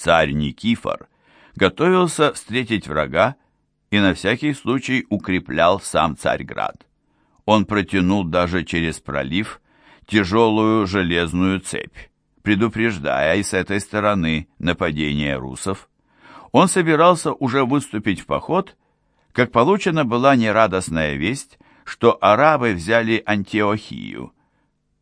царь Никифор готовился встретить врага и на всякий случай укреплял сам Царьград. Он протянул даже через пролив тяжелую железную цепь, предупреждая и с этой стороны нападение русов. Он собирался уже выступить в поход, как получена была нерадостная весть, что арабы взяли Антиохию,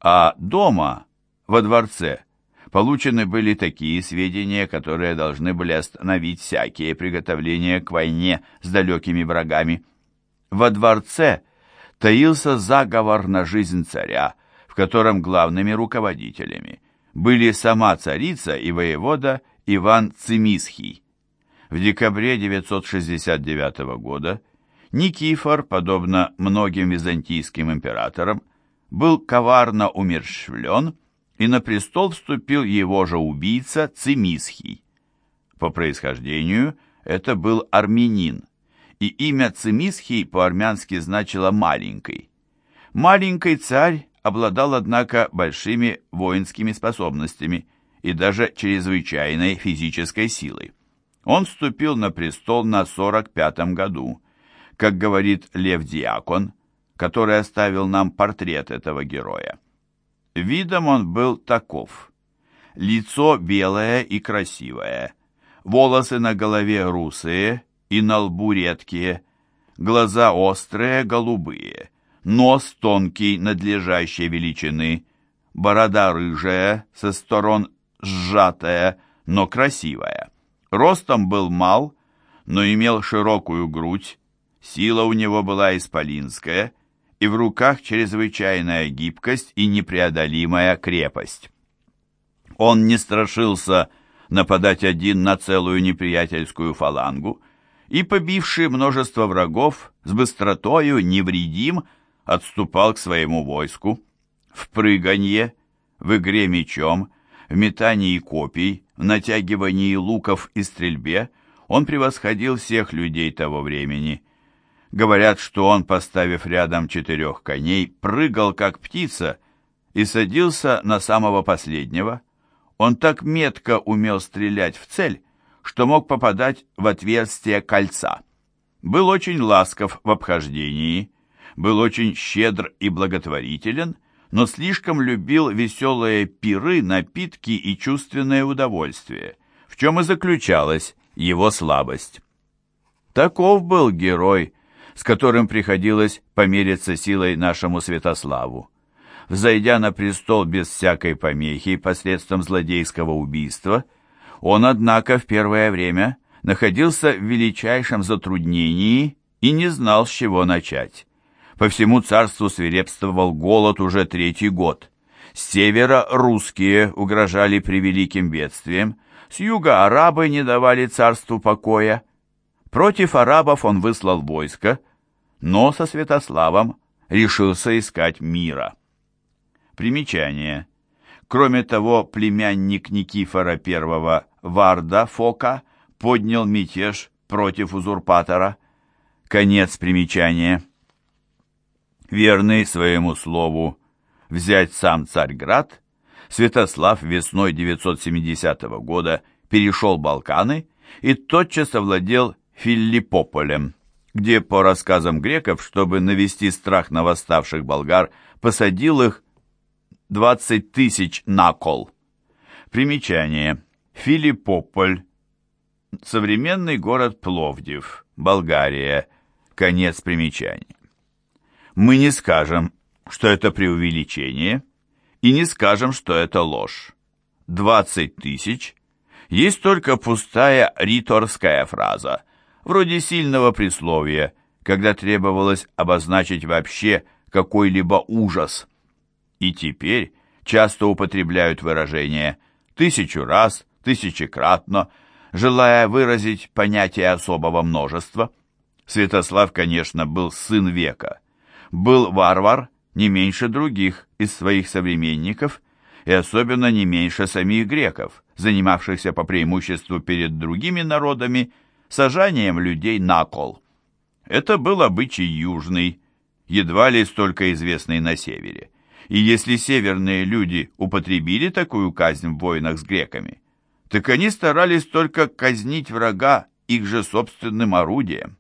а дома, во дворце, получены были такие сведения, которые должны были остановить всякие приготовления к войне с далекими врагами. Во дворце таился заговор на жизнь царя, в котором главными руководителями были сама царица и воевода Иван Цимисхий. В декабре 969 года Никифор, подобно многим византийским императорам, был коварно умерщвлен, и на престол вступил его же убийца Цимисхий. По происхождению это был армянин, и имя Цимисхий по-армянски значило «маленький». Маленький царь обладал, однако, большими воинскими способностями и даже чрезвычайной физической силой. Он вступил на престол на 45-м году, как говорит Лев Диакон, который оставил нам портрет этого героя. Видом он был таков. Лицо белое и красивое, волосы на голове русые и на лбу редкие, глаза острые, голубые, нос тонкий, надлежащей величины, борода рыжая, со сторон сжатая, но красивая. Ростом был мал, но имел широкую грудь, сила у него была исполинская, и в руках чрезвычайная гибкость и непреодолимая крепость. Он не страшился нападать один на целую неприятельскую фалангу, и, побивший множество врагов, с быстротою невредим отступал к своему войску. В прыганье, в игре мечом, в метании копий, в натягивании луков и стрельбе он превосходил всех людей того времени. Говорят, что он, поставив рядом четырех коней, прыгал как птица и садился на самого последнего. Он так метко умел стрелять в цель, что мог попадать в отверстие кольца. Был очень ласков в обхождении, был очень щедр и благотворителен, но слишком любил веселые пиры, напитки и чувственное удовольствие, в чем и заключалась его слабость. Таков был герой, с которым приходилось помериться силой нашему Святославу. Взойдя на престол без всякой помехи посредством злодейского убийства, он, однако, в первое время находился в величайшем затруднении и не знал, с чего начать. По всему царству свирепствовал голод уже третий год. С севера русские угрожали превеликим бедствием, с юга арабы не давали царству покоя. Против арабов он выслал войско, но со Святославом решился искать мира. Примечание. Кроме того, племянник Никифора I Варда Фока поднял мятеж против узурпатора. Конец примечания. Верный своему слову взять сам Царьград, Святослав весной 970 года перешел Балканы и тотчас овладел Филиппополем, где, по рассказам греков, чтобы навести страх на восставших болгар, посадил их 20 тысяч на кол. Примечание. Филиппополь. Современный город Пловдив, Болгария. Конец примечания. Мы не скажем, что это преувеличение, и не скажем, что это ложь. 20 тысяч есть только пустая риторская фраза, вроде сильного присловия, когда требовалось обозначить вообще какой-либо ужас. И теперь часто употребляют выражение «тысячу раз», «тысячекратно», желая выразить понятие особого множества. Святослав, конечно, был сын века – был варвар не меньше других из своих современников и особенно не меньше самих греков, занимавшихся по преимуществу перед другими народами сажанием людей на кол. Это был обычай южный, едва ли столько известный на севере. И если северные люди употребили такую казнь в войнах с греками, так они старались только казнить врага их же собственным орудием.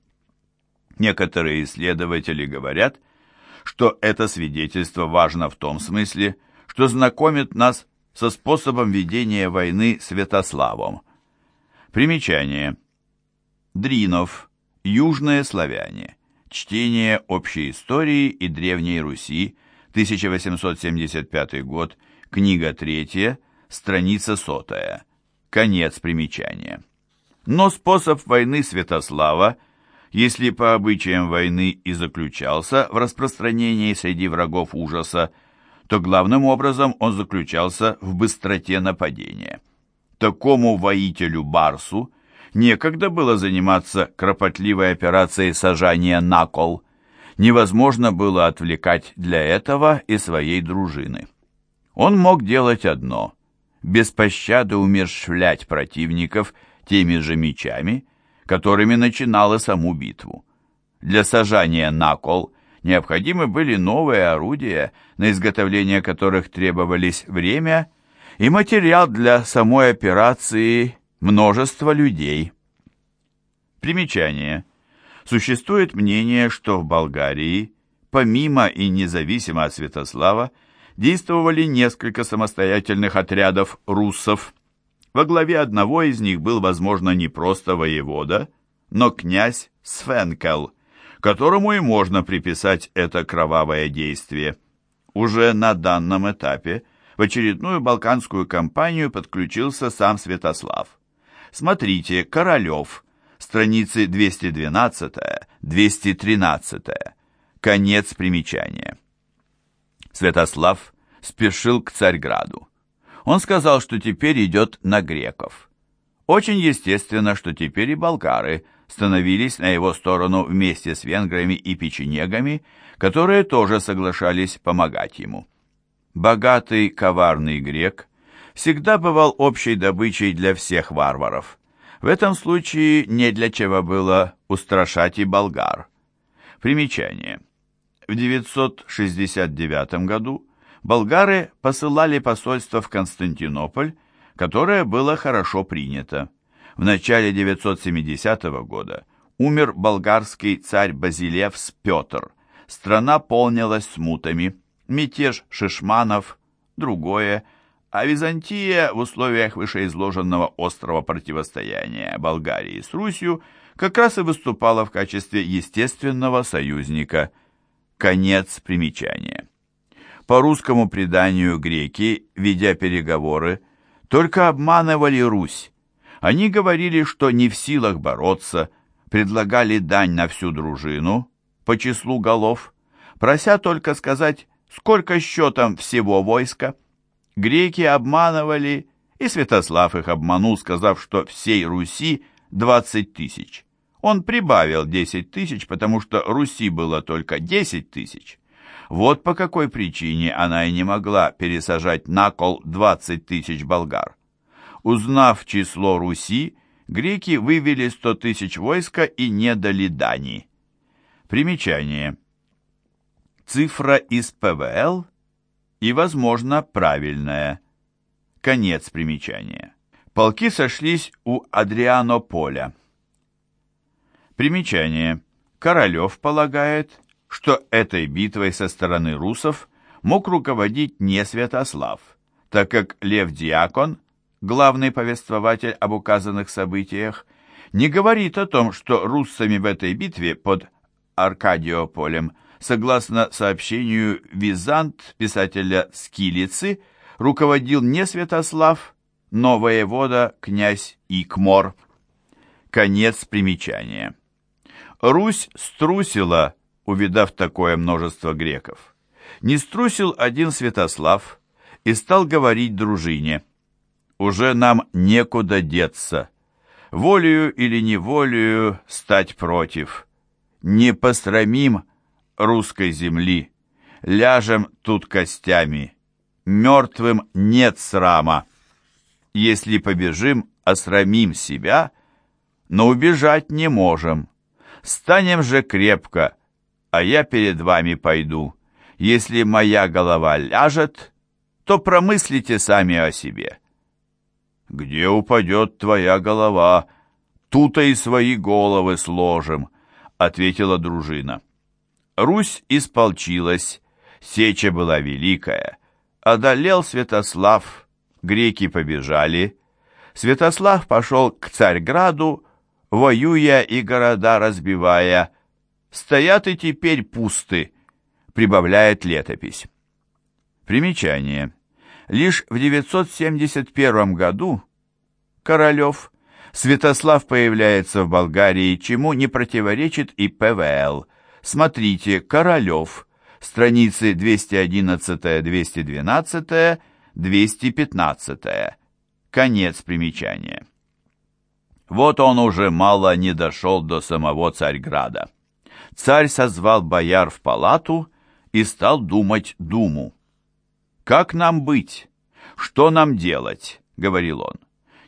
Некоторые исследователи говорят, что это свидетельство важно в том смысле, что знакомит нас со способом ведения войны Святославом. Примечание. Дринов. Южные славяне. Чтение общей истории и Древней Руси. 1875 год. Книга третья. Страница сотая. Конец примечания. Но способ войны Святослава, если по обычаям войны и заключался в распространении среди врагов ужаса, то главным образом он заключался в быстроте нападения. Такому воителю Барсу некогда было заниматься кропотливой операцией сажания на кол. Невозможно было отвлекать для этого и своей дружины. Он мог делать одно – без пощады умерщвлять противников – теми же мечами, которыми начинала саму битву. Для сажания на кол необходимы были новые орудия, на изготовление которых требовались время и материал для самой операции множество людей. Примечание. Существует мнение, что в Болгарии, помимо и независимо от Святослава, действовали несколько самостоятельных отрядов руссов, во главе одного из них был, возможно, не просто воевода, но князь Свенкел, которому и можно приписать это кровавое действие. Уже на данном этапе в очередную балканскую кампанию подключился сам Святослав. Смотрите, Королев, страницы 212-213, конец примечания. Святослав спешил к Царьграду. Он сказал, что теперь идет на греков. Очень естественно, что теперь и болгары становились на его сторону вместе с венграми и печенегами, которые тоже соглашались помогать ему. Богатый, коварный грек всегда бывал общей добычей для всех варваров. В этом случае не для чего было устрашать и болгар. Примечание. В 969 году болгары посылали посольство в Константинополь, которое было хорошо принято. В начале 970 года умер болгарский царь Базилевс Петр. Страна полнилась смутами, мятеж шишманов, другое, а Византия в условиях вышеизложенного острого противостояния Болгарии с Русью как раз и выступала в качестве естественного союзника. Конец примечания. По русскому преданию греки, ведя переговоры, только обманывали Русь. Они говорили, что не в силах бороться, предлагали дань на всю дружину по числу голов, прося только сказать, сколько счетом всего войска. Греки обманывали, и Святослав их обманул, сказав, что всей Руси 20 тысяч. Он прибавил 10 тысяч, потому что Руси было только 10 тысяч. Вот по какой причине она и не могла пересажать на кол 20 тысяч болгар. Узнав число Руси, греки вывели 100 тысяч войска и не дали дани. Примечание. Цифра из ПВЛ и, возможно, правильная. Конец примечания. Полки сошлись у Адрианополя. Примечание. Королев полагает, что этой битвой со стороны русов мог руководить не Святослав, так как Лев Диакон, главный повествователь об указанных событиях, не говорит о том, что руссами в этой битве под Аркадиополем, согласно сообщению Визант писателя Скилицы, руководил не Святослав, но воевода князь Икмор. Конец примечания. Русь струсила увидав такое множество греков. Не струсил один Святослав и стал говорить дружине, «Уже нам некуда деться, волею или неволею стать против. Не посрамим русской земли, ляжем тут костями, мертвым нет срама. Если побежим, осрамим себя, но убежать не можем. Станем же крепко, а я перед вами пойду. Если моя голова ляжет, то промыслите сами о себе. Где упадет твоя голова, тут и свои головы сложим, ответила дружина. Русь исполчилась, сеча была великая, одолел Святослав, греки побежали, Святослав пошел к Царьграду, воюя и города разбивая, стоят и теперь пусты, прибавляет летопись. Примечание. Лишь в 971 году Королев Святослав появляется в Болгарии, чему не противоречит и ПВЛ. Смотрите, Королев, страницы 211-212, 215. Конец примечания. Вот он уже мало не дошел до самого Царьграда. Царь созвал бояр в палату и стал думать думу. «Как нам быть? Что нам делать?» — говорил он.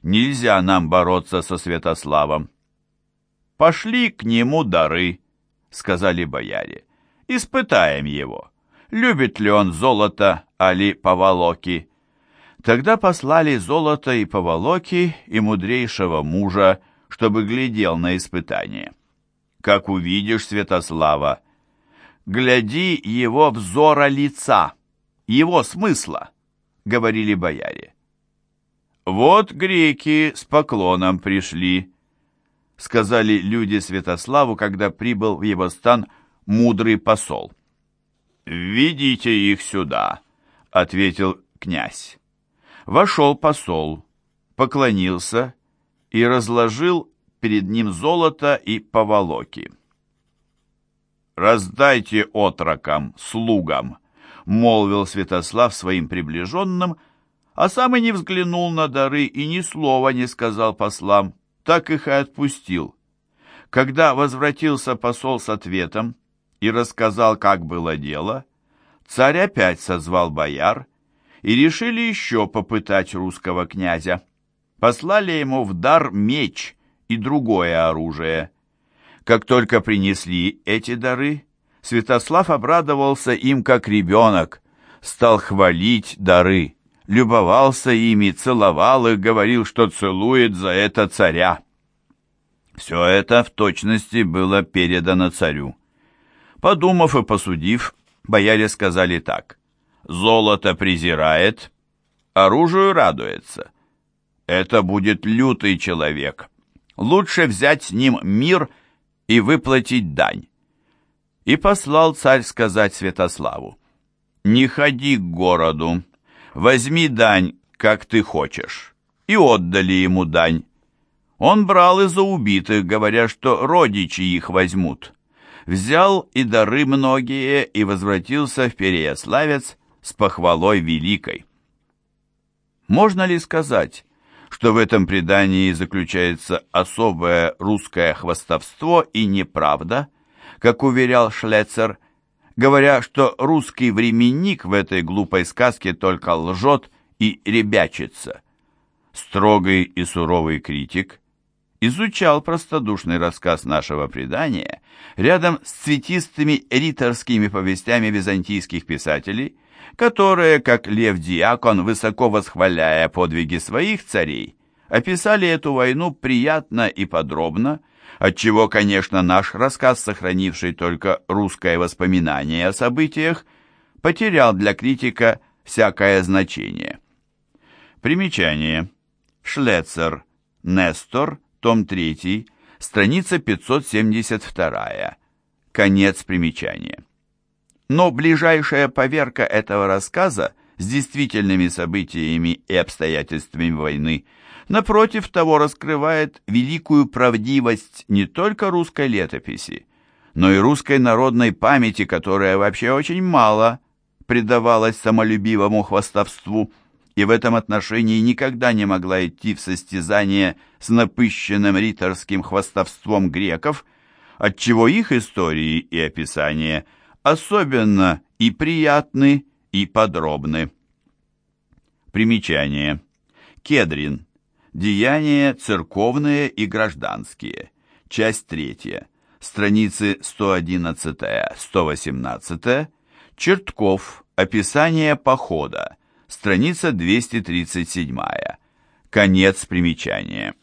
«Нельзя нам бороться со Святославом». «Пошли к нему дары», — сказали бояре. «Испытаем его. Любит ли он золото, али поволоки?» Тогда послали золото и поволоки и мудрейшего мужа, чтобы глядел на испытание. Как увидишь Святослава, гляди его взора лица, его смысла, говорили бояре. Вот греки с поклоном пришли, сказали люди Святославу, когда прибыл в его стан мудрый посол. «Введите их сюда», — ответил князь. Вошел посол, поклонился и разложил перед ним золото и поволоки. «Раздайте отрокам, слугам», — молвил Святослав своим приближенным, а сам и не взглянул на дары и ни слова не сказал послам, так их и отпустил. Когда возвратился посол с ответом и рассказал, как было дело, царь опять созвал бояр и решили еще попытать русского князя. Послали ему в дар меч и другое оружие. Как только принесли эти дары, Святослав обрадовался им как ребенок, стал хвалить дары, любовался ими, целовал их, говорил, что целует за это царя. Все это в точности было передано царю. Подумав и посудив, бояре сказали так. Золото презирает, оружию радуется. Это будет лютый человек. Лучше взять с ним мир и выплатить дань. И послал царь сказать Святославу, «Не ходи к городу, возьми дань, как ты хочешь». И отдали ему дань. Он брал из-за убитых, говоря, что родичи их возьмут. Взял и дары многие, и возвратился в Переяславец, с похвалой великой. Можно ли сказать, что в этом предании заключается особое русское хвастовство и неправда, как уверял Шлецер, говоря, что русский временник в этой глупой сказке только лжет и ребячится. Строгий и суровый критик изучал простодушный рассказ нашего предания рядом с цветистыми риторскими повестями византийских писателей – которые, как Лев Диакон, высоко восхваляя подвиги своих царей, описали эту войну приятно и подробно, отчего, конечно, наш рассказ, сохранивший только русское воспоминание о событиях, потерял для критика всякое значение. Примечание. Шлецер. Нестор. Том 3. Страница 572. Конец примечания. Но ближайшая поверка этого рассказа с действительными событиями и обстоятельствами войны напротив того раскрывает великую правдивость не только русской летописи, но и русской народной памяти, которая вообще очень мало предавалась самолюбивому хвастовству и в этом отношении никогда не могла идти в состязание с напыщенным риторским хвастовством греков, отчего их истории и описания – особенно и приятны, и подробны. Примечание. Кедрин. Деяния церковные и гражданские. Часть третья. Страницы 111-118. Чертков. Описание похода. Страница 237. Конец примечания.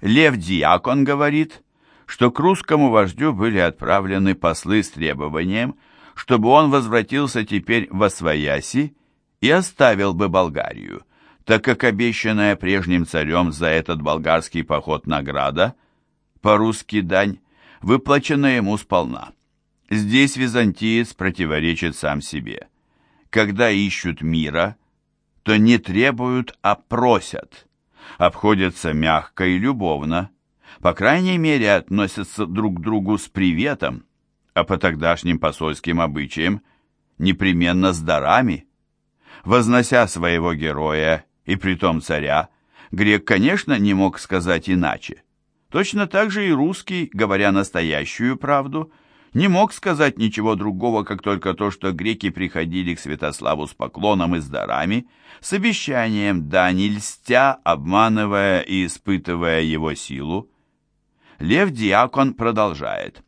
Лев Диакон говорит, что к русскому вождю были отправлены послы с требованием, чтобы он возвратился теперь во Свояси и оставил бы Болгарию, так как обещанная прежним царем за этот болгарский поход награда, по-русски дань, выплачена ему сполна. Здесь византиец противоречит сам себе. Когда ищут мира, то не требуют, а просят. Обходятся мягко и любовно, по крайней мере относятся друг к другу с приветом, а по тогдашним посольским обычаям непременно с дарами. Вознося своего героя и притом царя, грек, конечно, не мог сказать иначе. Точно так же и русский, говоря настоящую правду, не мог сказать ничего другого, как только то, что греки приходили к Святославу с поклоном и с дарами, с обещанием да не льстя, обманывая и испытывая его силу. Лев Диакон продолжает.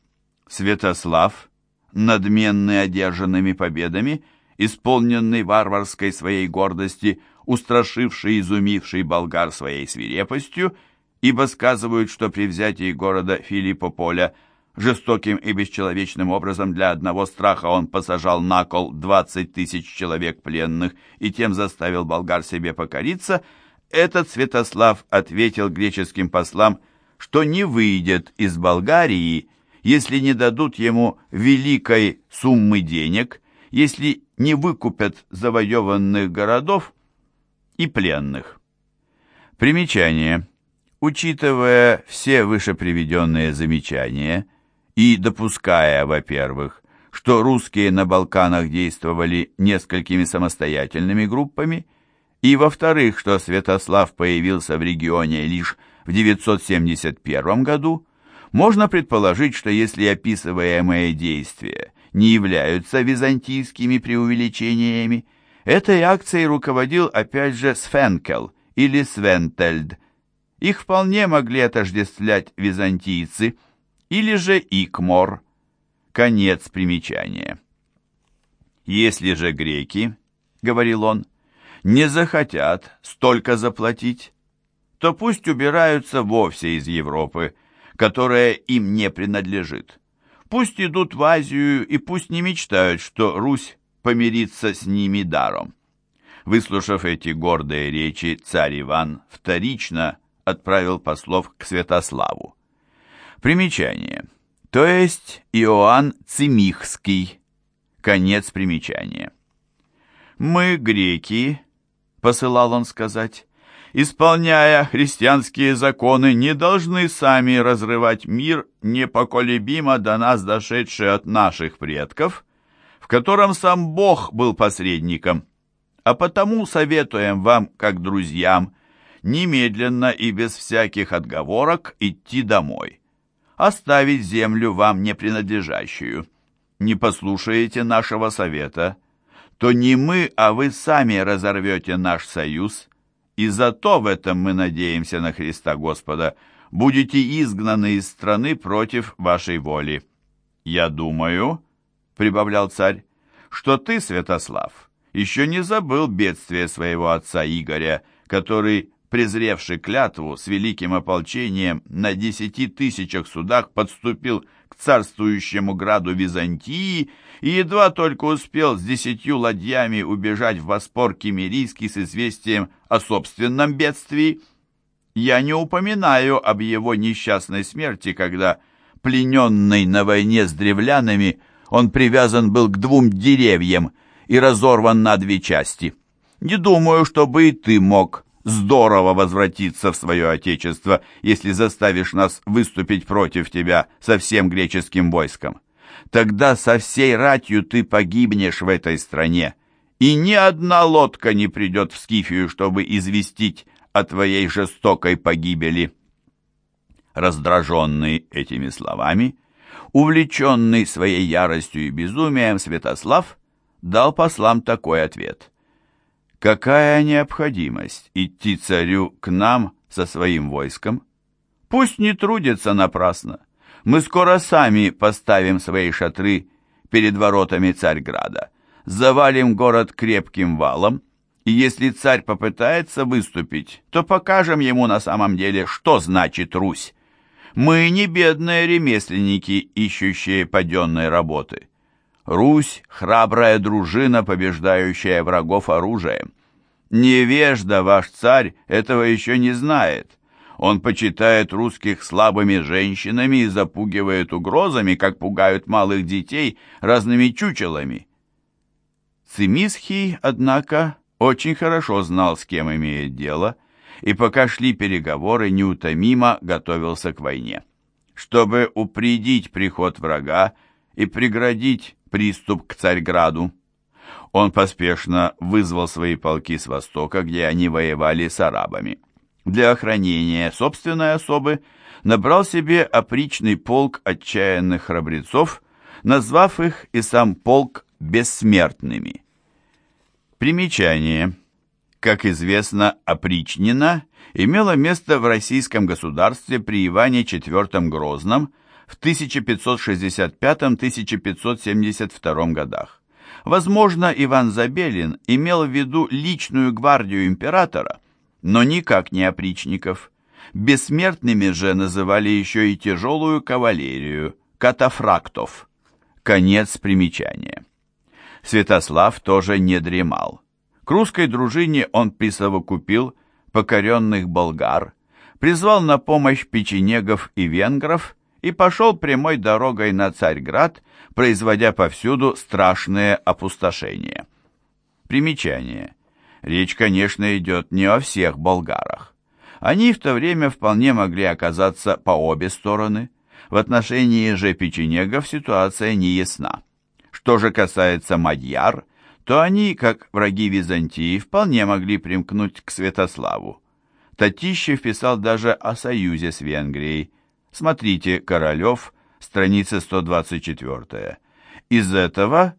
Святослав, надменный одержанными победами, исполненный варварской своей гордости, устрашивший и изумивший болгар своей свирепостью, ибо сказывают, что при взятии города Филиппополя жестоким и бесчеловечным образом для одного страха он посажал на кол 20 тысяч человек пленных и тем заставил болгар себе покориться, этот Святослав ответил греческим послам, что не выйдет из Болгарии, если не дадут ему великой суммы денег, если не выкупят завоеванных городов и пленных. Примечание. Учитывая все вышеприведенные замечания и допуская, во-первых, что русские на Балканах действовали несколькими самостоятельными группами, и, во-вторых, что Святослав появился в регионе лишь в 971 году, можно предположить, что если описываемые действия не являются византийскими преувеличениями, этой акцией руководил опять же Свенкел или Свентельд, их вполне могли отождествлять византийцы или же Икмор. Конец примечания. «Если же греки, — говорил он, — не захотят столько заплатить, то пусть убираются вовсе из Европы, которая им не принадлежит. Пусть идут в Азию и пусть не мечтают, что Русь помирится с ними даром». Выслушав эти гордые речи, царь Иван вторично отправил послов к Святославу. Примечание. То есть Иоанн Цимихский. Конец примечания. «Мы, греки», — посылал он сказать, «исполняя христианские законы, не должны сами разрывать мир, непоколебимо до нас дошедший от наших предков, в котором сам Бог был посредником, а потому советуем вам, как друзьям, немедленно и без всяких отговорок идти домой. Оставить землю вам не принадлежащую. Не послушаете нашего совета, то не мы, а вы сами разорвете наш союз, и зато в этом мы надеемся на Христа Господа, будете изгнаны из страны против вашей воли. Я думаю, — прибавлял царь, — что ты, Святослав, еще не забыл бедствия своего отца Игоря, который презревший клятву с великим ополчением на десяти тысячах судах, подступил к царствующему граду Византии и едва только успел с десятью ладьями убежать в Боспор Кемерийский с известием о собственном бедствии. Я не упоминаю об его несчастной смерти, когда, плененный на войне с древлянами, он привязан был к двум деревьям и разорван на две части. Не думаю, чтобы и ты мог здорово возвратиться в свое отечество, если заставишь нас выступить против тебя со всем греческим войском. Тогда со всей ратью ты погибнешь в этой стране, и ни одна лодка не придет в Скифию, чтобы известить о твоей жестокой погибели». Раздраженный этими словами, увлеченный своей яростью и безумием, Святослав дал послам такой ответ – Какая необходимость идти царю к нам со своим войском? Пусть не трудится напрасно. Мы скоро сами поставим свои шатры перед воротами Царьграда, завалим город крепким валом И если царь попытается выступить, то покажем ему на самом деле, что значит Русь. Мы не бедные ремесленники, ищущие паденной работы. Русь — храбрая дружина, побеждающая врагов оружием. Невежда ваш царь этого еще не знает. Он почитает русских слабыми женщинами и запугивает угрозами, как пугают малых детей разными чучелами. Цимисхий, однако, очень хорошо знал, с кем имеет дело, и пока шли переговоры, неутомимо готовился к войне. Чтобы упредить приход врага и преградить приступ к Царьграду, он поспешно вызвал свои полки с востока, где они воевали с арабами. Для охранения собственной особы набрал себе опричный полк отчаянных храбрецов, назвав их и сам полк бессмертными. Примечание. Как известно, опричнина имела место в российском государстве при Иване IV Грозном в 1565-1572 годах. Возможно, Иван Забелин имел в виду личную гвардию императора, но никак не опричников. Бессмертными же называли еще и тяжелую кавалерию, катафрактов. Конец примечания. Святослав тоже не дремал. К русской дружине он присовокупил покоренных болгар, призвал на помощь печенегов и венгров и пошел прямой дорогой на Царьград, производя повсюду страшные опустошения. Примечание. Речь, конечно, идет не о всех болгарах. Они в то время вполне могли оказаться по обе стороны. В отношении же печенегов ситуация не ясна. Что же касается мадьяр, то они, как враги Византии, вполне могли примкнуть к Святославу. Татищев писал даже о союзе с Венгрией. Смотрите «Королев», страница 124. Из этого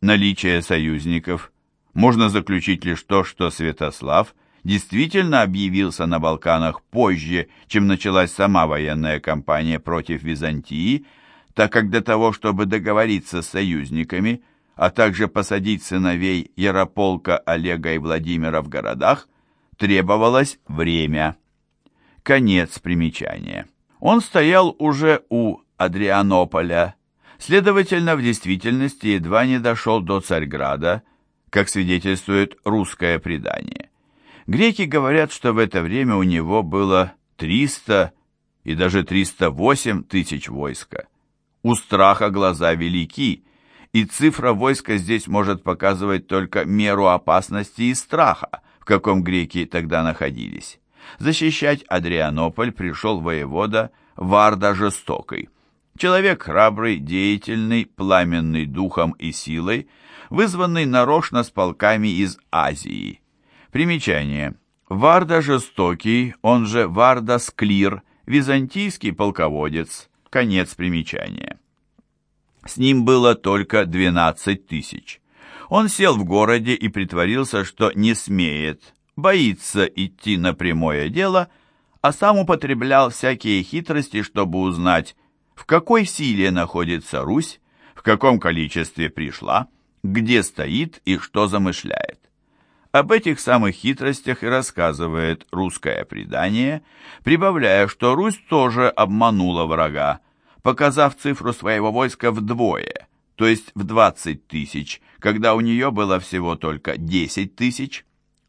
наличие союзников можно заключить лишь то, что Святослав действительно объявился на Балканах позже, чем началась сама военная кампания против Византии, так как для того, чтобы договориться с союзниками, а также посадить сыновей Ярополка, Олега и Владимира в городах, требовалось время. Конец примечания. Он стоял уже у Адрианополя, следовательно, в действительности едва не дошел до Царьграда, как свидетельствует русское предание. Греки говорят, что в это время у него было 300 и даже 308 тысяч войска. У страха глаза велики, и цифра войска здесь может показывать только меру опасности и страха, в каком греки тогда находились. Защищать Адрианополь пришел воевода Варда Жестокий. Человек храбрый, деятельный, пламенный духом и силой, вызванный нарочно с полками из Азии. Примечание. Варда Жестокий, он же Варда Склир, византийский полководец, Конец примечания. С ним было только 12 тысяч. Он сел в городе и притворился, что не смеет, боится идти на прямое дело, а сам употреблял всякие хитрости, чтобы узнать, в какой силе находится Русь, в каком количестве пришла, где стоит и что замышляет. Об этих самых хитростях и рассказывает русское предание, прибавляя, что Русь тоже обманула врага, показав цифру своего войска вдвое, то есть в 20 тысяч, когда у нее было всего только 10 тысяч.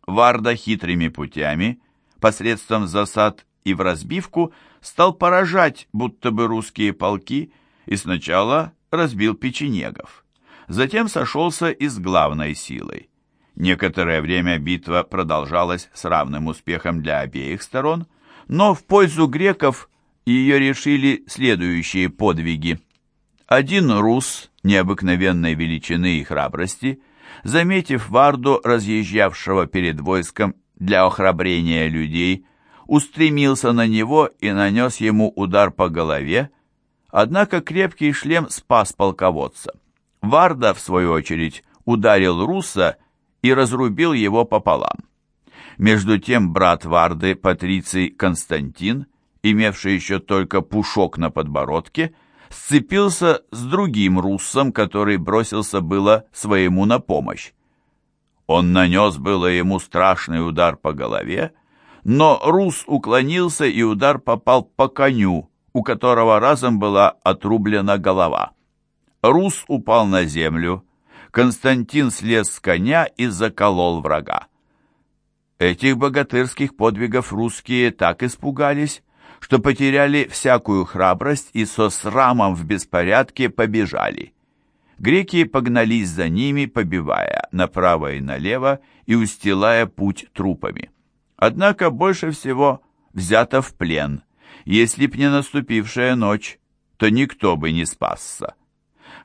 Варда хитрыми путями, посредством засад и в разбивку, стал поражать будто бы русские полки и сначала разбил печенегов. Затем сошелся и с главной силой. Некоторое время битва продолжалась с равным успехом для обеих сторон, но в пользу греков ее решили следующие подвиги. Один рус необыкновенной величины и храбрости, заметив Варду, разъезжавшего перед войском для охрабрения людей, устремился на него и нанес ему удар по голове, однако крепкий шлем спас полководца. Варда, в свою очередь, ударил руса и разрубил его пополам. Между тем брат Варды, патриций Константин, имевший еще только пушок на подбородке, сцепился с другим руссом, который бросился было своему на помощь. Он нанес было ему страшный удар по голове, но Рус уклонился, и удар попал по коню, у которого разом была отрублена голова. Рус упал на землю, Константин слез с коня и заколол врага. Этих богатырских подвигов русские так испугались, что потеряли всякую храбрость и со срамом в беспорядке побежали. Греки погнались за ними, побивая направо и налево и устилая путь трупами. Однако больше всего взято в плен. Если б не наступившая ночь, то никто бы не спасся.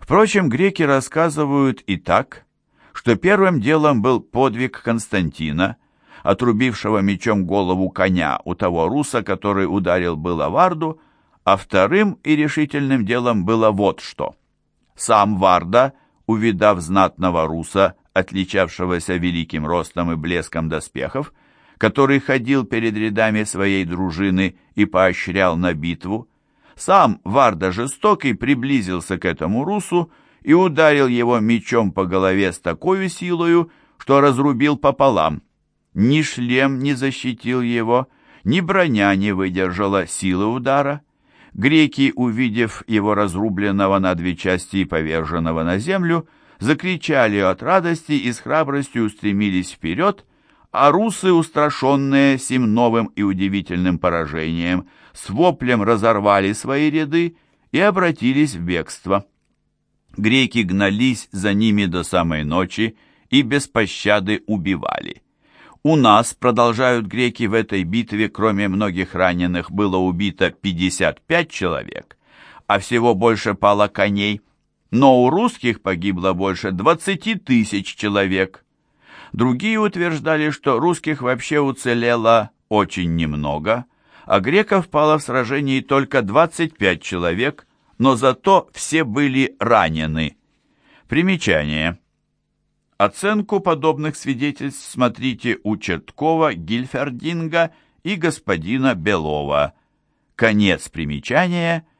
Впрочем, греки рассказывают и так, что первым делом был подвиг Константина, отрубившего мечом голову коня у того руса, который ударил было Варду, а вторым и решительным делом было вот что. Сам Варда, увидав знатного руса, отличавшегося великим ростом и блеском доспехов, который ходил перед рядами своей дружины и поощрял на битву, сам Варда Жестокий приблизился к этому русу и ударил его мечом по голове с такой силою, что разрубил пополам. Ни шлем не защитил его, ни броня не выдержала силы удара. Греки, увидев его разрубленного на две части и поверженного на землю, закричали от радости и с храбростью устремились вперед, а русы, устрашенные сим новым и удивительным поражением, с воплем разорвали свои ряды и обратились в бегство. Греки гнались за ними до самой ночи и без пощады убивали. У нас, продолжают греки, в этой битве, кроме многих раненых, было убито 55 человек, а всего больше пало коней, но у русских погибло больше 20 тысяч человек. Другие утверждали, что русских вообще уцелело очень немного, а греков пало в сражении только 25 человек, но зато все были ранены. Примечание. Оценку подобных свидетельств смотрите у Черткова, Гильфердинга и господина Белова. Конец примечания.